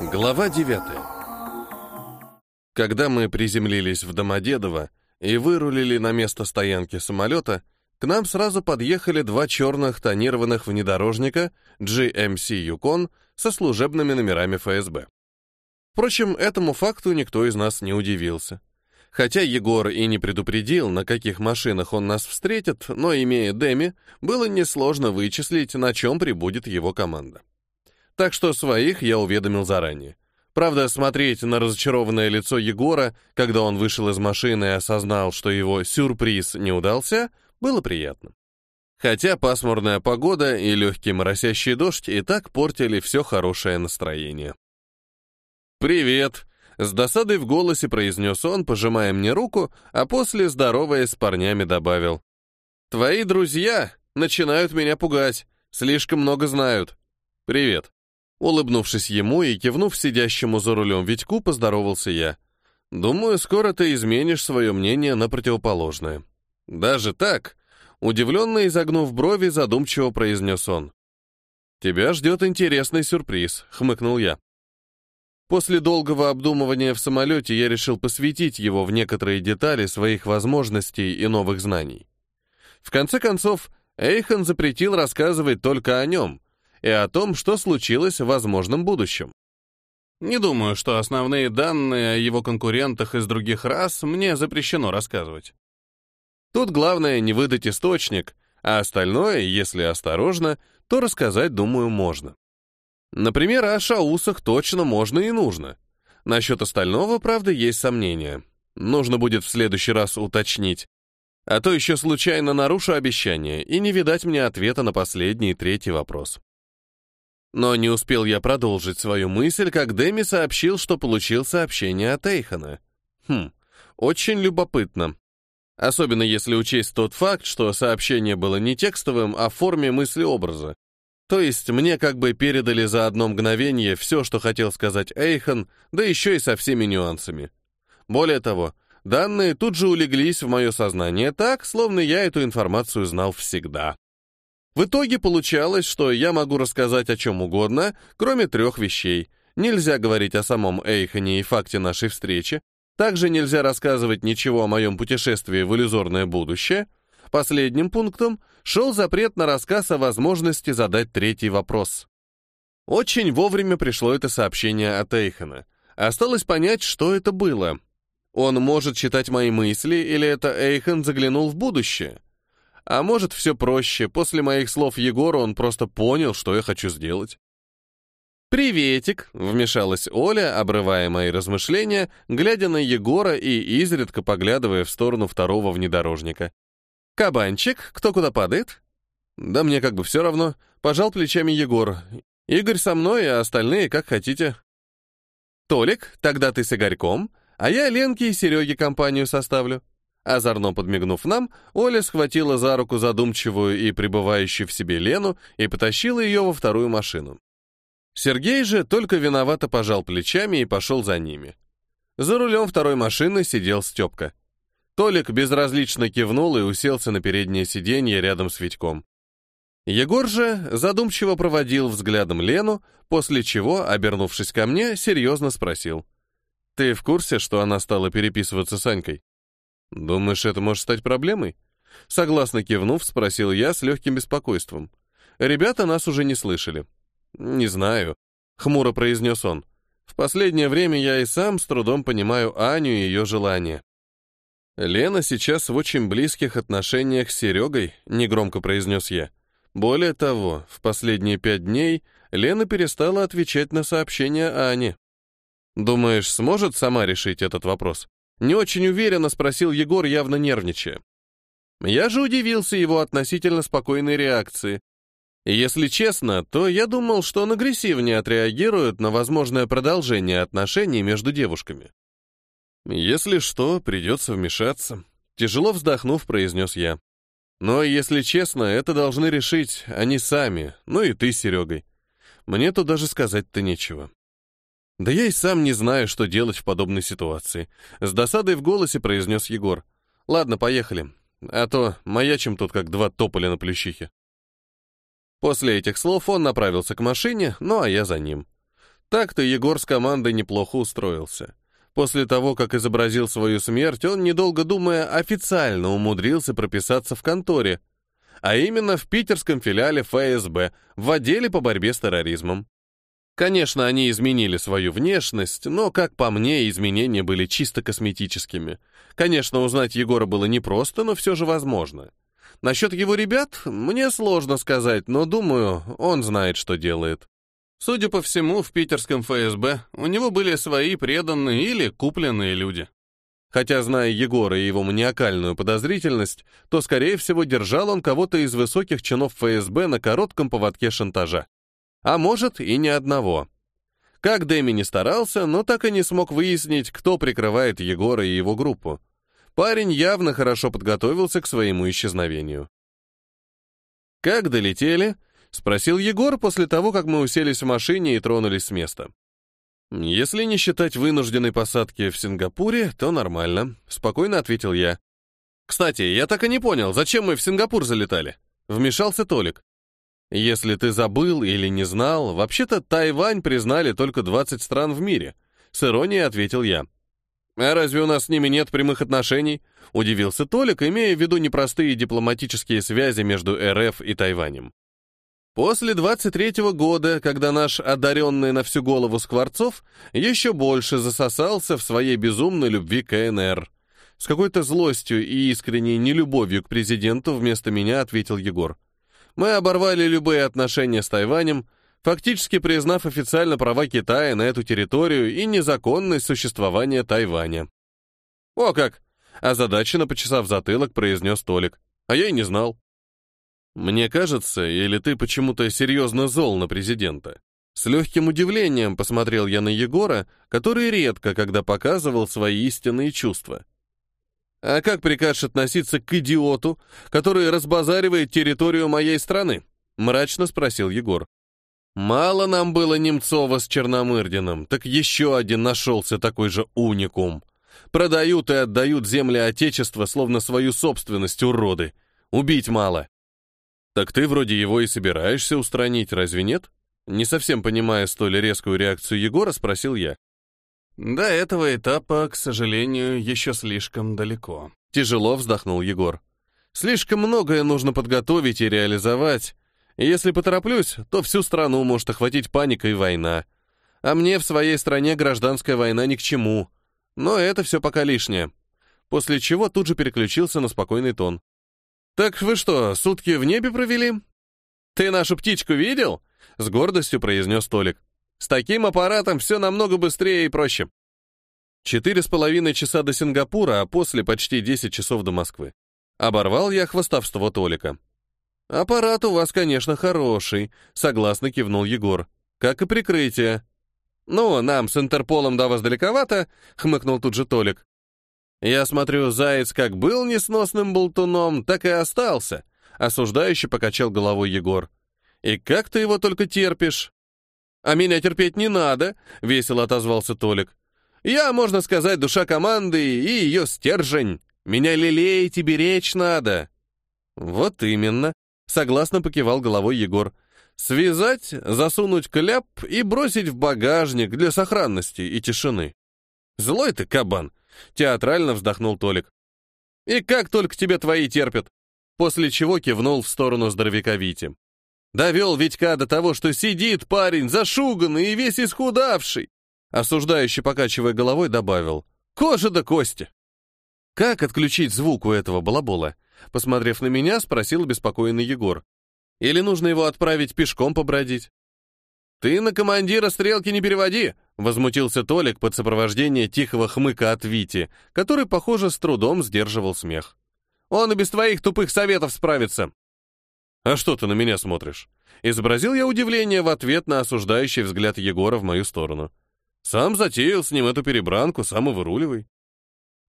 Глава 9. Когда мы приземлились в Домодедово и вырулили на место стоянки самолета, к нам сразу подъехали два черных тонированных внедорожника GMC Yukon со служебными номерами ФСБ. Впрочем, этому факту никто из нас не удивился. Хотя Егор и не предупредил, на каких машинах он нас встретит, но, имея Деми, было несложно вычислить, на чем прибудет его команда. Так что своих я уведомил заранее. Правда, смотреть на разочарованное лицо Егора, когда он вышел из машины и осознал, что его сюрприз не удался, было приятно. Хотя пасмурная погода и легкий моросящий дождь и так портили все хорошее настроение. «Привет!» — с досадой в голосе произнес он, пожимая мне руку, а после, здороваясь с парнями, добавил. «Твои друзья начинают меня пугать, слишком много знают. Привет!» Улыбнувшись ему и кивнув сидящему за рулем Витьку, поздоровался я. «Думаю, скоро ты изменишь свое мнение на противоположное». «Даже так?» Удивленно изогнув брови, задумчиво произнес он. «Тебя ждет интересный сюрприз», — хмыкнул я. После долгого обдумывания в самолете я решил посвятить его в некоторые детали своих возможностей и новых знаний. В конце концов, Эйхан запретил рассказывать только о нем — и о том, что случилось в возможном будущем. Не думаю, что основные данные о его конкурентах из других рас мне запрещено рассказывать. Тут главное не выдать источник, а остальное, если осторожно, то рассказать, думаю, можно. Например, о шаусах точно можно и нужно. Насчет остального, правда, есть сомнения. Нужно будет в следующий раз уточнить. А то еще случайно нарушу обещание, и не видать мне ответа на последний и третий вопрос. Но не успел я продолжить свою мысль, как Дэми сообщил, что получил сообщение от Эйхана. Хм, очень любопытно. Особенно если учесть тот факт, что сообщение было не текстовым, а в форме мысли-образа. То есть мне как бы передали за одно мгновение все, что хотел сказать Эйхан, да еще и со всеми нюансами. Более того, данные тут же улеглись в мое сознание так, словно я эту информацию знал всегда. В итоге получалось, что я могу рассказать о чем угодно, кроме трех вещей. Нельзя говорить о самом Эйхане и факте нашей встречи. Также нельзя рассказывать ничего о моем путешествии в иллюзорное будущее. Последним пунктом шел запрет на рассказ о возможности задать третий вопрос. Очень вовремя пришло это сообщение от Эйхана. Осталось понять, что это было. Он может читать мои мысли, или это Эйхан заглянул в будущее? А может, все проще. После моих слов Егора он просто понял, что я хочу сделать. «Приветик!» — вмешалась Оля, обрывая мои размышления, глядя на Егора и изредка поглядывая в сторону второго внедорожника. «Кабанчик, кто куда падает?» «Да мне как бы все равно», — пожал плечами Егор. «Игорь со мной, а остальные как хотите». «Толик, тогда ты с Игорьком, а я Ленке и Сереге компанию составлю». Озорно подмигнув нам, Оля схватила за руку задумчивую и пребывающую в себе Лену и потащила ее во вторую машину. Сергей же только виновато пожал плечами и пошел за ними. За рулем второй машины сидел Степка. Толик безразлично кивнул и уселся на переднее сиденье рядом с Витьком. Егор же задумчиво проводил взглядом Лену, после чего, обернувшись ко мне, серьезно спросил. «Ты в курсе, что она стала переписываться с Анькой?» «Думаешь, это может стать проблемой?» Согласно кивнув, спросил я с легким беспокойством. Ребята нас уже не слышали. «Не знаю», — хмуро произнес он. «В последнее время я и сам с трудом понимаю Аню и ее желания». «Лена сейчас в очень близких отношениях с Серегой», — негромко произнес я. Более того, в последние пять дней Лена перестала отвечать на сообщения Ани. «Думаешь, сможет сама решить этот вопрос?» Не очень уверенно спросил Егор, явно нервничая. Я же удивился его относительно спокойной реакции. если честно, то я думал, что он агрессивнее отреагирует на возможное продолжение отношений между девушками. «Если что, придется вмешаться», — тяжело вздохнув, произнес я. «Но, если честно, это должны решить они сами, ну и ты Серегой. Мне тут даже сказать-то нечего». «Да я и сам не знаю, что делать в подобной ситуации», — с досадой в голосе произнес Егор. «Ладно, поехали. А то маячим тут как два тополя на плющихе». После этих слов он направился к машине, ну а я за ним. Так-то Егор с командой неплохо устроился. После того, как изобразил свою смерть, он, недолго думая, официально умудрился прописаться в конторе, а именно в питерском филиале ФСБ, в отделе по борьбе с терроризмом. Конечно, они изменили свою внешность, но, как по мне, изменения были чисто косметическими. Конечно, узнать Егора было непросто, но все же возможно. Насчет его ребят мне сложно сказать, но, думаю, он знает, что делает. Судя по всему, в питерском ФСБ у него были свои преданные или купленные люди. Хотя, зная Егора и его маниакальную подозрительность, то, скорее всего, держал он кого-то из высоких чинов ФСБ на коротком поводке шантажа. А может, и ни одного. Как Дэми не старался, но так и не смог выяснить, кто прикрывает Егора и его группу. Парень явно хорошо подготовился к своему исчезновению. Как долетели, — спросил Егор после того, как мы уселись в машине и тронулись с места. «Если не считать вынужденной посадки в Сингапуре, то нормально», — спокойно ответил я. «Кстати, я так и не понял, зачем мы в Сингапур залетали?» Вмешался Толик. «Если ты забыл или не знал, вообще-то Тайвань признали только 20 стран в мире», — с иронией ответил я. «А разве у нас с ними нет прямых отношений?» — удивился Толик, имея в виду непростые дипломатические связи между РФ и Тайванем. После 23-го года, когда наш одаренный на всю голову Скворцов еще больше засосался в своей безумной любви к КНР. С какой-то злостью и искренней нелюбовью к президенту вместо меня ответил Егор. Мы оборвали любые отношения с Тайванем, фактически признав официально права Китая на эту территорию и незаконность существования Тайваня. «О как!» — озадаченно почесав затылок, произнес Толик. «А я и не знал». «Мне кажется, или ты почему-то серьезно зол на президента?» С легким удивлением посмотрел я на Егора, который редко когда показывал свои истинные чувства. «А как прикажешь относиться к идиоту, который разбазаривает территорию моей страны?» — мрачно спросил Егор. «Мало нам было Немцова с Черномырдиным, так еще один нашелся такой же уникум. Продают и отдают земли Отечества, словно свою собственность, уроды. Убить мало». «Так ты вроде его и собираешься устранить, разве нет?» Не совсем понимая столь резкую реакцию Егора, спросил я. «До этого этапа, к сожалению, еще слишком далеко». Тяжело вздохнул Егор. «Слишком многое нужно подготовить и реализовать. Если потороплюсь, то всю страну может охватить паника и война. А мне в своей стране гражданская война ни к чему. Но это все пока лишнее». После чего тут же переключился на спокойный тон. «Так вы что, сутки в небе провели?» «Ты нашу птичку видел?» — с гордостью произнес Толик. «С таким аппаратом все намного быстрее и проще». Четыре с половиной часа до Сингапура, а после почти десять часов до Москвы. Оборвал я хвостовство Толика. «Аппарат у вас, конечно, хороший», — согласно кивнул Егор. «Как и прикрытие». «Ну, нам с Интерполом до вас далековато», — хмыкнул тут же Толик. Я смотрю, заяц как был несносным болтуном, так и остался, осуждающе покачал головой Егор. И как ты его только терпишь? А меня терпеть не надо, весело отозвался Толик. Я, можно сказать, душа команды и ее стержень. Меня лелеять и беречь надо. Вот именно, согласно покивал головой Егор. Связать, засунуть кляп и бросить в багажник для сохранности и тишины. Злой ты кабан, Театрально вздохнул Толик. «И как только тебе твои терпят!» После чего кивнул в сторону здоровяка Вити. «Довел Витька до того, что сидит парень, зашуганный и весь исхудавший!» Осуждающий, покачивая головой, добавил. «Кожа да кости!» «Как отключить звук у этого балабола?» Посмотрев на меня, спросил беспокойный Егор. «Или нужно его отправить пешком побродить?» «Ты на командира стрелки не переводи!» Возмутился Толик под сопровождение тихого хмыка от Вити, который, похоже, с трудом сдерживал смех. «Он и без твоих тупых советов справится!» «А что ты на меня смотришь?» Изобразил я удивление в ответ на осуждающий взгляд Егора в мою сторону. «Сам затеял с ним эту перебранку, сам и выруливай».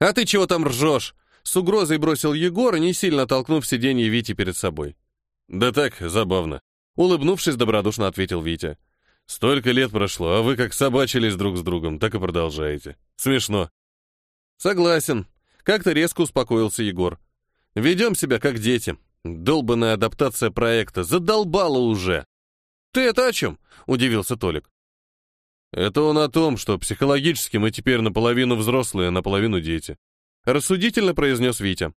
«А ты чего там ржешь?» С угрозой бросил Егор, не сильно толкнув сиденье Вити перед собой. «Да так, забавно», — улыбнувшись, добродушно ответил Витя. Столько лет прошло, а вы как собачились друг с другом, так и продолжаете. Смешно. Согласен. Как-то резко успокоился Егор. Ведем себя как дети. Долбанная адаптация проекта. Задолбала уже. Ты это о чем? Удивился Толик. Это он о том, что психологически мы теперь наполовину взрослые, наполовину дети. Рассудительно произнес Витя.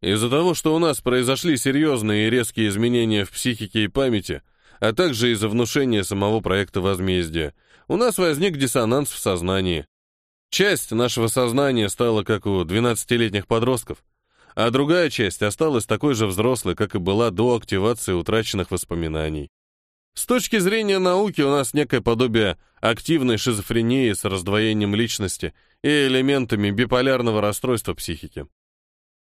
Из-за того, что у нас произошли серьезные и резкие изменения в психике и памяти, а также из-за внушения самого проекта возмездия, у нас возник диссонанс в сознании. Часть нашего сознания стала как у 12-летних подростков, а другая часть осталась такой же взрослой, как и была до активации утраченных воспоминаний. С точки зрения науки у нас некое подобие активной шизофрении с раздвоением личности и элементами биполярного расстройства психики.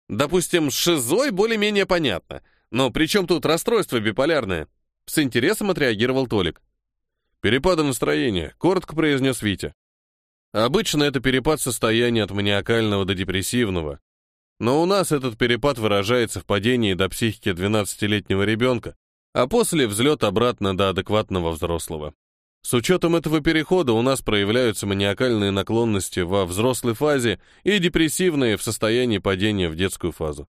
Допустим, с шизой более-менее понятно, но при чем тут расстройство биполярное? С интересом отреагировал Толик. Перепады настроения, коротко произнес Витя. Обычно это перепад состояния от маниакального до депрессивного, но у нас этот перепад выражается в падении до психики 12-летнего ребенка, а после взлет обратно до адекватного взрослого. С учетом этого перехода у нас проявляются маниакальные наклонности во взрослой фазе и депрессивные в состоянии падения в детскую фазу.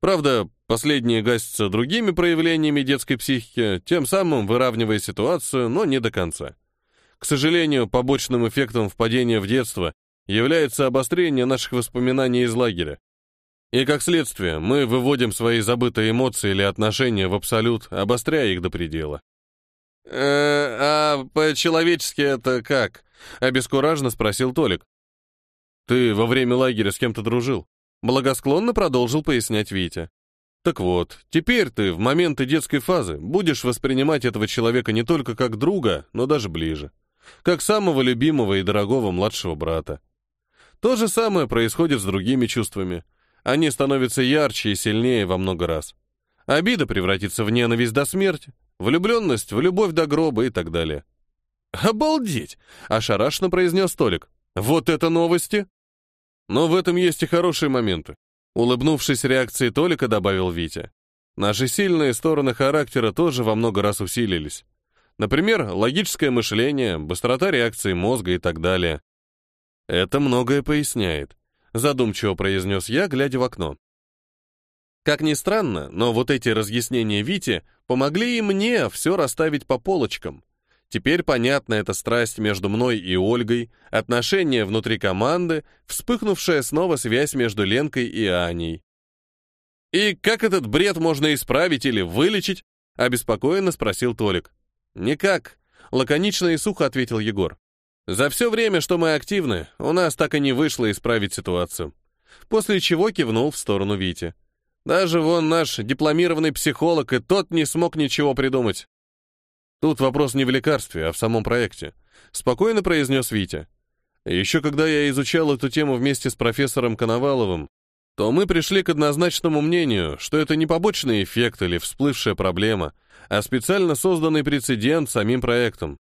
Правда, последние гасятся другими проявлениями детской психики, тем самым выравнивая ситуацию, но не до конца. К сожалению, побочным эффектом впадения в детство является обострение наших воспоминаний из лагеря. И как следствие, мы выводим свои забытые эмоции или отношения в абсолют, обостряя их до предела. «Э, «А по-человечески это как?» — обескураженно спросил Толик. «Ты во время лагеря с кем-то дружил?» Благосклонно продолжил пояснять Витя. «Так вот, теперь ты в моменты детской фазы будешь воспринимать этого человека не только как друга, но даже ближе. Как самого любимого и дорогого младшего брата. То же самое происходит с другими чувствами — они становятся ярче и сильнее во много раз. Обида превратится в ненависть до смерти, влюбленность в любовь до гроба и так далее. «Обалдеть!» — ошарашенно произнес Толик. «Вот это новости!» Но в этом есть и хорошие моменты. Улыбнувшись реакции Толика, добавил Витя. Наши сильные стороны характера тоже во много раз усилились. Например, логическое мышление, быстрота реакции мозга и так далее. Это многое поясняет задумчиво произнес я, глядя в окно. Как ни странно, но вот эти разъяснения Вити помогли и мне все расставить по полочкам. Теперь понятна эта страсть между мной и Ольгой, отношения внутри команды, вспыхнувшая снова связь между Ленкой и Аней. «И как этот бред можно исправить или вылечить?» — обеспокоенно спросил Толик. «Никак», — лаконично и сухо ответил Егор. За все время, что мы активны, у нас так и не вышло исправить ситуацию. После чего кивнул в сторону Вити. Даже вон наш дипломированный психолог и тот не смог ничего придумать. Тут вопрос не в лекарстве, а в самом проекте. Спокойно произнес Витя. Еще когда я изучал эту тему вместе с профессором Коноваловым, то мы пришли к однозначному мнению, что это не побочный эффект или всплывшая проблема, а специально созданный прецедент самим проектом.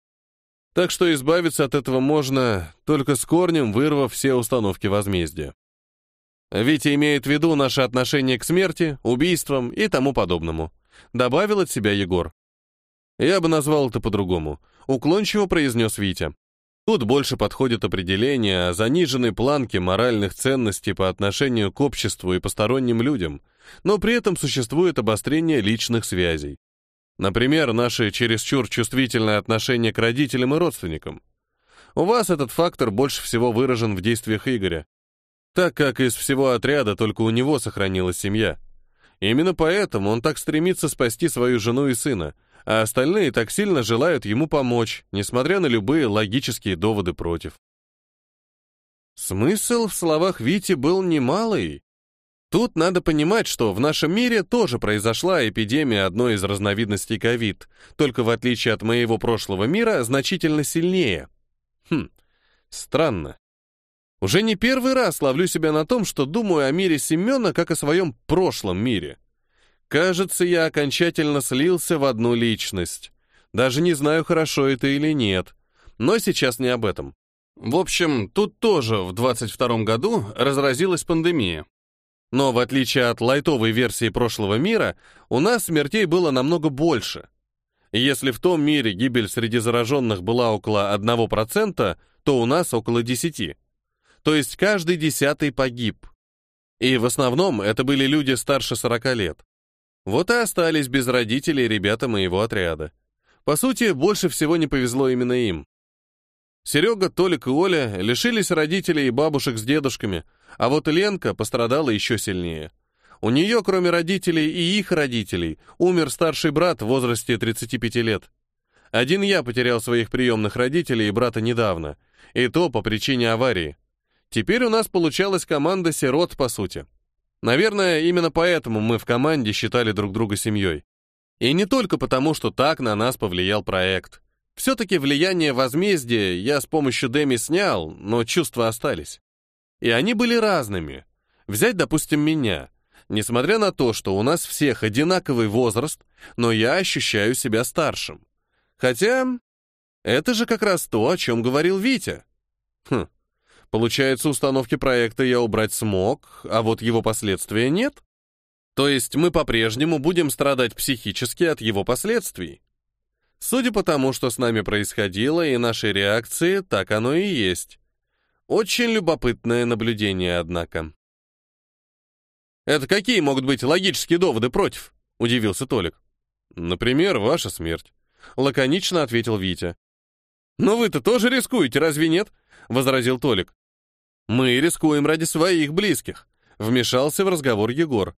Так что избавиться от этого можно, только с корнем вырвав все установки возмездия. Витя имеет в виду наше отношение к смерти, убийствам и тому подобному. Добавил от себя Егор. Я бы назвал это по-другому. Уклончиво произнес Витя. Тут больше подходит определение о заниженной планке моральных ценностей по отношению к обществу и посторонним людям, но при этом существует обострение личных связей. Например, наше чересчур чувствительное отношение к родителям и родственникам. У вас этот фактор больше всего выражен в действиях Игоря, так как из всего отряда только у него сохранилась семья. Именно поэтому он так стремится спасти свою жену и сына, а остальные так сильно желают ему помочь, несмотря на любые логические доводы против. Смысл в словах Вити был немалый, Тут надо понимать, что в нашем мире тоже произошла эпидемия одной из разновидностей ковид, только в отличие от моего прошлого мира, значительно сильнее. Хм, странно. Уже не первый раз ловлю себя на том, что думаю о мире Семена как о своем прошлом мире. Кажется, я окончательно слился в одну личность. Даже не знаю, хорошо это или нет. Но сейчас не об этом. В общем, тут тоже в 22 году разразилась пандемия. Но в отличие от лайтовой версии прошлого мира, у нас смертей было намного больше. Если в том мире гибель среди зараженных была около 1%, то у нас около 10%. То есть каждый десятый погиб. И в основном это были люди старше 40 лет. Вот и остались без родителей ребята моего отряда. По сути, больше всего не повезло именно им. Серега, Толик и Оля лишились родителей и бабушек с дедушками, а вот Ленка пострадала еще сильнее. У нее, кроме родителей и их родителей, умер старший брат в возрасте 35 лет. Один я потерял своих приемных родителей и брата недавно, и то по причине аварии. Теперь у нас получалась команда сирот, по сути. Наверное, именно поэтому мы в команде считали друг друга семьей. И не только потому, что так на нас повлиял проект. Все-таки влияние возмездия я с помощью Деми снял, но чувства остались. И они были разными. Взять, допустим, меня. Несмотря на то, что у нас всех одинаковый возраст, но я ощущаю себя старшим. Хотя это же как раз то, о чем говорил Витя. Хм, получается, установки проекта я убрать смог, а вот его последствия нет? То есть мы по-прежнему будем страдать психически от его последствий. Судя по тому, что с нами происходило, и нашей реакции, так оно и есть. Очень любопытное наблюдение, однако. «Это какие могут быть логические доводы против?» — удивился Толик. «Например, ваша смерть», — лаконично ответил Витя. «Но вы-то тоже рискуете, разве нет?» — возразил Толик. «Мы рискуем ради своих близких», — вмешался в разговор Егор.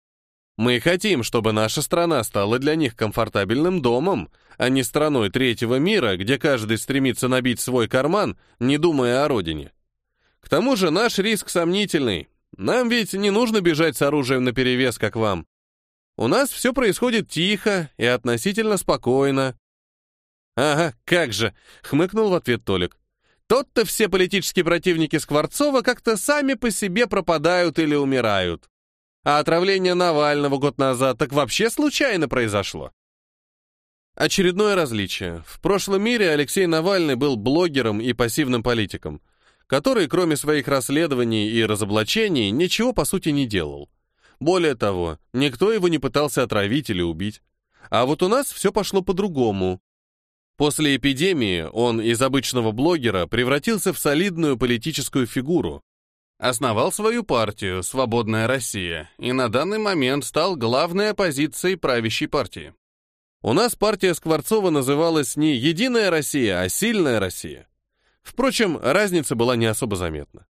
«Мы хотим, чтобы наша страна стала для них комфортабельным домом, а не страной третьего мира, где каждый стремится набить свой карман, не думая о родине. К тому же наш риск сомнительный. Нам ведь не нужно бежать с оружием наперевес, как вам. У нас все происходит тихо и относительно спокойно. «Ага, как же!» — хмыкнул в ответ Толик. «Тот-то все политические противники Скворцова как-то сами по себе пропадают или умирают. А отравление Навального год назад так вообще случайно произошло». Очередное различие. В прошлом мире Алексей Навальный был блогером и пассивным политиком, который, кроме своих расследований и разоблачений, ничего по сути не делал. Более того, никто его не пытался отравить или убить. А вот у нас все пошло по-другому. После эпидемии он из обычного блогера превратился в солидную политическую фигуру. Основал свою партию «Свободная Россия» и на данный момент стал главной оппозицией правящей партии. У нас партия Скворцова называлась не «Единая Россия», а «Сильная Россия». Впрочем, разница была не особо заметна.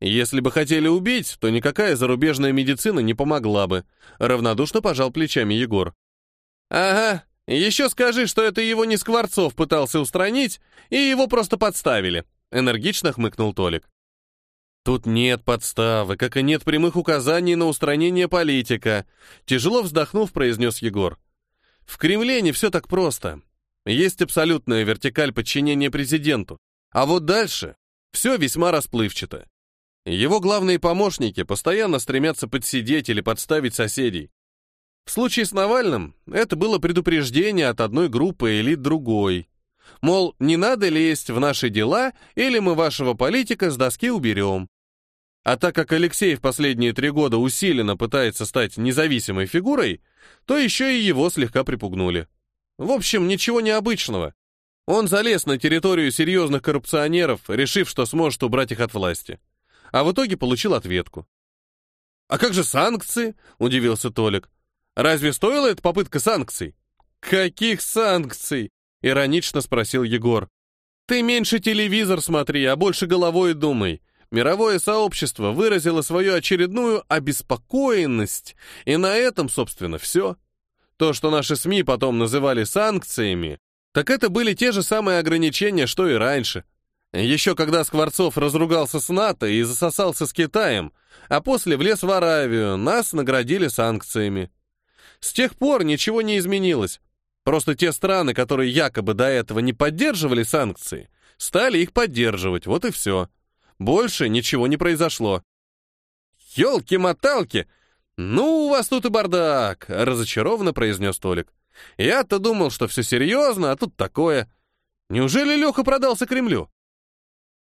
Если бы хотели убить, то никакая зарубежная медицина не помогла бы, равнодушно пожал плечами Егор. Ага, еще скажи, что это его не Скворцов пытался устранить, и его просто подставили», — энергично хмыкнул Толик. «Тут нет подставы, как и нет прямых указаний на устранение политика», — тяжело вздохнув, произнес Егор. «В Кремле не все так просто. Есть абсолютная вертикаль подчинения президенту, а вот дальше все весьма расплывчато. Его главные помощники постоянно стремятся подсидеть или подставить соседей. В случае с Навальным это было предупреждение от одной группы элит другой. Мол, не надо лезть в наши дела, или мы вашего политика с доски уберем. А так как Алексей в последние три года усиленно пытается стать независимой фигурой, то еще и его слегка припугнули. В общем, ничего необычного. Он залез на территорию серьезных коррупционеров, решив, что сможет убрать их от власти. А в итоге получил ответку. «А как же санкции?» — удивился Толик. Разве стоила эта попытка санкций? Каких санкций? Иронично спросил Егор. Ты меньше телевизор смотри, а больше головой думай. Мировое сообщество выразило свою очередную обеспокоенность, и на этом, собственно, все. То, что наши СМИ потом называли санкциями, так это были те же самые ограничения, что и раньше. Еще когда Скворцов разругался с НАТО и засосался с Китаем, а после влез в Аравию, нас наградили санкциями. С тех пор ничего не изменилось. Просто те страны, которые якобы до этого не поддерживали санкции, стали их поддерживать, вот и все. Больше ничего не произошло. «Елки-моталки! Ну, у вас тут и бардак!» — разочарованно произнес Толик. «Я-то думал, что все серьезно, а тут такое. Неужели Леха продался Кремлю?»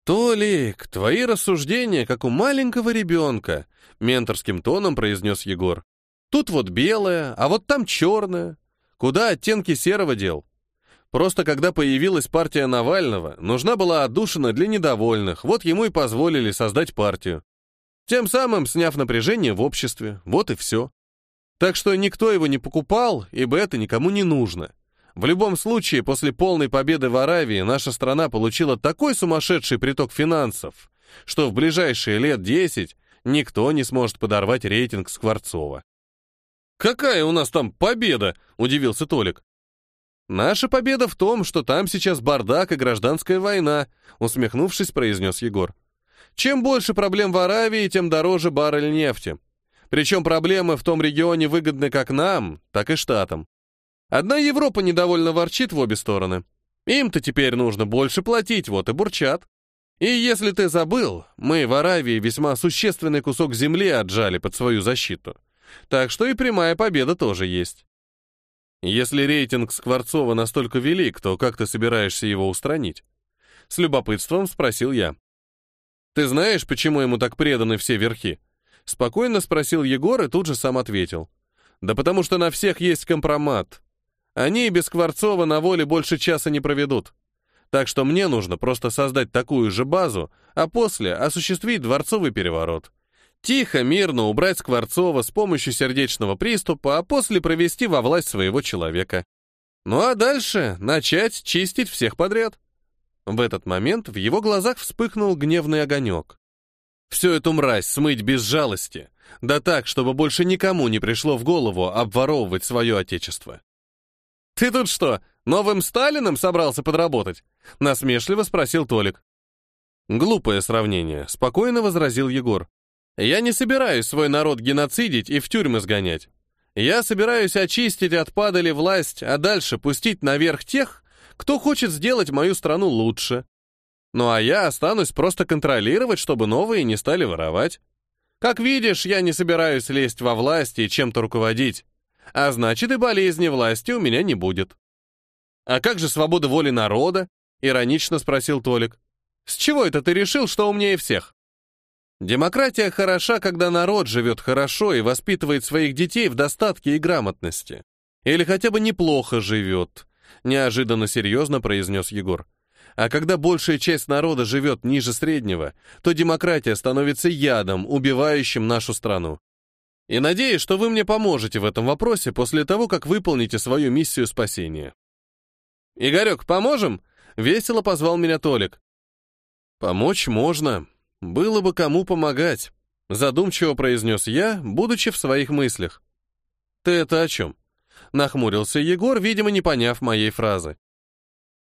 «Толик, твои рассуждения, как у маленького ребенка», — менторским тоном произнес Егор. Тут вот белое, а вот там черное. Куда оттенки серого дел? Просто когда появилась партия Навального, нужна была отдушина для недовольных, вот ему и позволили создать партию. Тем самым сняв напряжение в обществе, вот и все. Так что никто его не покупал, ибо это никому не нужно. В любом случае, после полной победы в Аравии наша страна получила такой сумасшедший приток финансов, что в ближайшие лет 10 никто не сможет подорвать рейтинг Скворцова. «Какая у нас там победа?» — удивился Толик. «Наша победа в том, что там сейчас бардак и гражданская война», — усмехнувшись, произнес Егор. «Чем больше проблем в Аравии, тем дороже баррель нефти. Причем проблемы в том регионе выгодны как нам, так и Штатам. Одна Европа недовольно ворчит в обе стороны. Им-то теперь нужно больше платить, вот и бурчат. И если ты забыл, мы в Аравии весьма существенный кусок земли отжали под свою защиту. Так что и прямая победа тоже есть. Если рейтинг Скворцова настолько велик, то как ты собираешься его устранить? С любопытством спросил я. Ты знаешь, почему ему так преданы все верхи? Спокойно спросил Егор и тут же сам ответил. Да потому что на всех есть компромат. Они без Скворцова на воле больше часа не проведут. Так что мне нужно просто создать такую же базу, а после осуществить дворцовый переворот. Тихо, мирно убрать Скворцова с помощью сердечного приступа, а после провести во власть своего человека. Ну а дальше начать чистить всех подряд. В этот момент в его глазах вспыхнул гневный огонек. Всю эту мразь смыть без жалости, да так, чтобы больше никому не пришло в голову обворовывать свое отечество. «Ты тут что, новым Сталиным собрался подработать?» — насмешливо спросил Толик. «Глупое сравнение», — спокойно возразил Егор. «Я не собираюсь свой народ геноцидить и в тюрьмы сгонять. Я собираюсь очистить от падали власть, а дальше пустить наверх тех, кто хочет сделать мою страну лучше. Ну а я останусь просто контролировать, чтобы новые не стали воровать. Как видишь, я не собираюсь лезть во власть и чем-то руководить. А значит, и болезни власти у меня не будет. «А как же свобода воли народа?» — иронично спросил Толик. «С чего это ты решил, что умнее всех?» Демократия хороша, когда народ живет хорошо и воспитывает своих детей в достатке и грамотности. Или хотя бы неплохо живет, неожиданно серьезно произнес Егор. А когда большая часть народа живет ниже среднего, то демократия становится ядом, убивающим нашу страну. И надеюсь, что вы мне поможете в этом вопросе после того, как выполните свою миссию спасения. «Игорек, поможем?» — весело позвал меня Толик. «Помочь можно. Было бы кому помогать», — задумчиво произнес я, будучи в своих мыслях. «Ты это о чем?» — нахмурился Егор, видимо, не поняв моей фразы.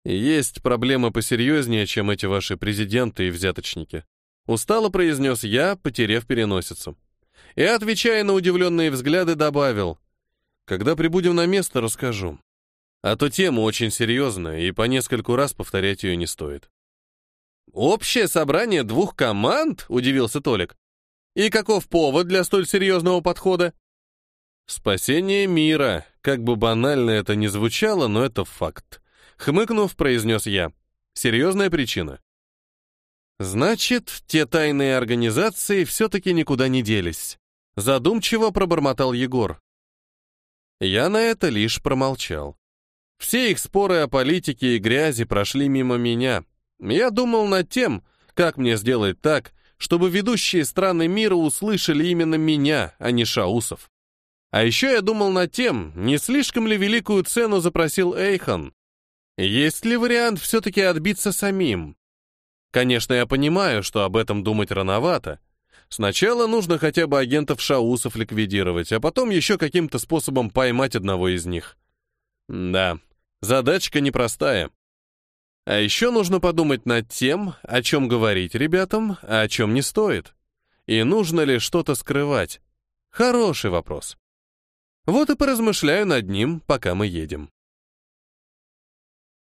«Есть проблемы посерьезнее, чем эти ваши президенты и взяточники», — устало произнес я, потеряв переносицу и, отвечая на удивленные взгляды, добавил, «Когда прибудем на место, расскажу. А то тема очень серьезная, и по нескольку раз повторять ее не стоит». «Общее собрание двух команд?» — удивился Толик. «И каков повод для столь серьезного подхода?» «Спасение мира, как бы банально это ни звучало, но это факт», — хмыкнув, произнес я. «Серьезная причина». «Значит, те тайные организации все-таки никуда не делись. Задумчиво пробормотал Егор. Я на это лишь промолчал. Все их споры о политике и грязи прошли мимо меня. Я думал над тем, как мне сделать так, чтобы ведущие страны мира услышали именно меня, а не шаусов. А еще я думал над тем, не слишком ли великую цену запросил Эйхан. Есть ли вариант все-таки отбиться самим? Конечно, я понимаю, что об этом думать рановато, Сначала нужно хотя бы агентов Шаусов ликвидировать, а потом еще каким-то способом поймать одного из них. Да, задачка непростая. А еще нужно подумать над тем, о чем говорить ребятам, а о чем не стоит. И нужно ли что-то скрывать? Хороший вопрос. Вот и поразмышляю над ним, пока мы едем.